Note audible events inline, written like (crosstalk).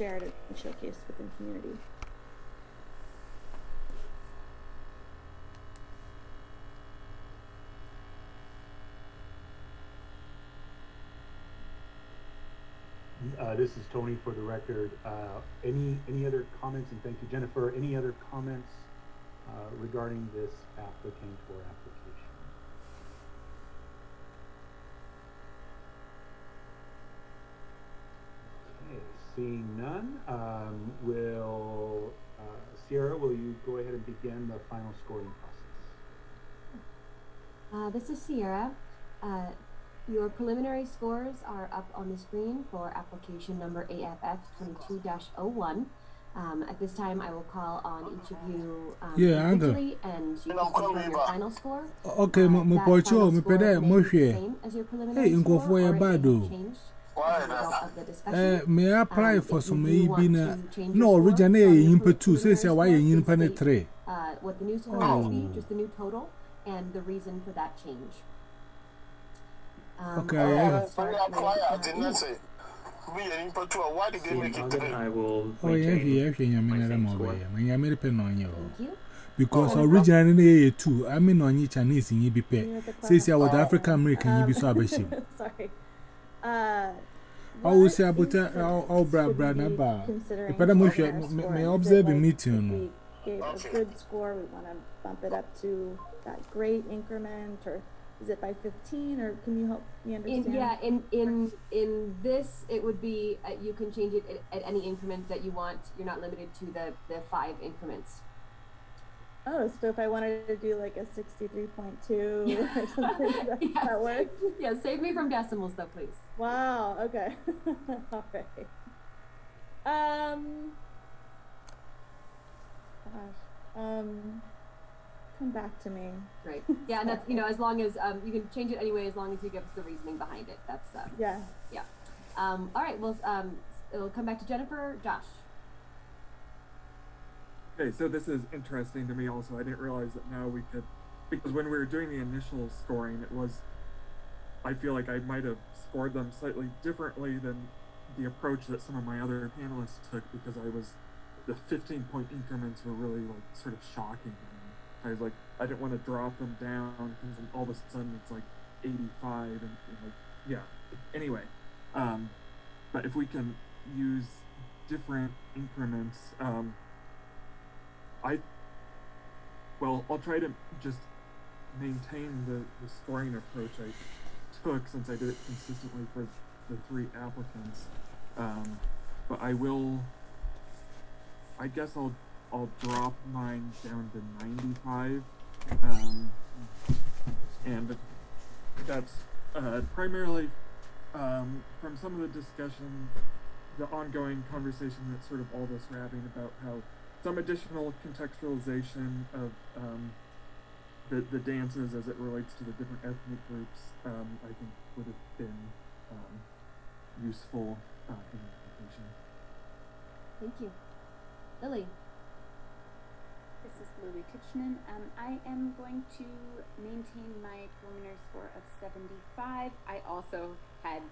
shared and showcased within community. Uh, this is Tony for the record. Uh, any any other comments? And thank you, Jennifer. Any other comments uh, regarding this applicant or application? Okay, seeing none, um, will uh, Sierra? Will you go ahead and begin the final scoring process? Uh, this is Sierra. Uh, your preliminary scores are up on the screen for application number AFF 22-01. Um, at this time, I will call on each of you um, Yeah, individually, and you can confirm your final score. Okay, Uh, mo mo that pocho, final score pede may mo be the hwe. same as your preliminary Hey, nko score, fo or ye it may bad o. changed Why as a result now? of the Eh, discussion. may I apply Um, for if some you do AEB want na to change no your originally score ye from your yimpa 2 say say preliminary why score, ye please yimpa ne state, 3. uh, what the new score Oh. will be, just the new total, and the reason for that change. Um, Okay, I'll yeah. start When with, apply, I uh, did Eve. not say. We are in Patua. Why did they Seeing make it none, three? I will Oh yeah, maintain yeah, yeah, yeah, my me na same mo score. be. Me nyame pe no nye o. Thank you. Because Oh. originally ne ye 2. I mean on ye Chinese yin bi You pe. have the Say say class. what African American yin bi so Um, abeshim. (laughs) Sorry. Uh, I will what say about incidents all all bra should bra we na be ba. considering Ipada mo for hwe our me score? me Is it observe like meeting if no. we gave a good score, we want to bump it up to that great increment, or is it by 15, or can you help me understand? In, yeah, in, in, in this, it would be, uh, you can change it at, at any increment that you want. You're not limited to the, the five increments. Oh, so if I wanted to do like a 63.2 (laughs) (laughs) or something, that, (laughs) Yeah. that work? Yeah, save me from decimals though, please. Wow, okay. All right. Um, gosh, um, come back to me. Great. Yeah, and that's, you know, as long as, um, you can change it anyway, as long as you give us the reasoning behind it. That's, um, yeah. Yeah. um, all right, well, um, it'll come back to Jennifer. Josh. Okay, so this is interesting to me also. I didn't realize that now we could, because when we were doing the initial scoring, it was, I feel like I might have scored them slightly differently than the approach that some of my other panelists took because I was, the 15 point increments were really like sort of shocking. I was like, I didn't want to drop them down because all of a sudden it's like 85 and, and like, yeah. Anyway, um, but if we can use different increments, um, I well, I'll try to just maintain the, the scoring approach I took since I did it consistently for the three applicants. Um, but I will I guess I'll I'll drop mine down to ninety five. Um, and that's uh, primarily um, from some of the discussion, the ongoing conversation that sort of all this having about how some additional contextualization of um, the the dances as it relates to the different ethnic groups, um, I think would have been um, useful uh, in the application. Thank you. Lily. This is Lily Kitchener. Um, I am going to maintain my preliminary score of 75. I also had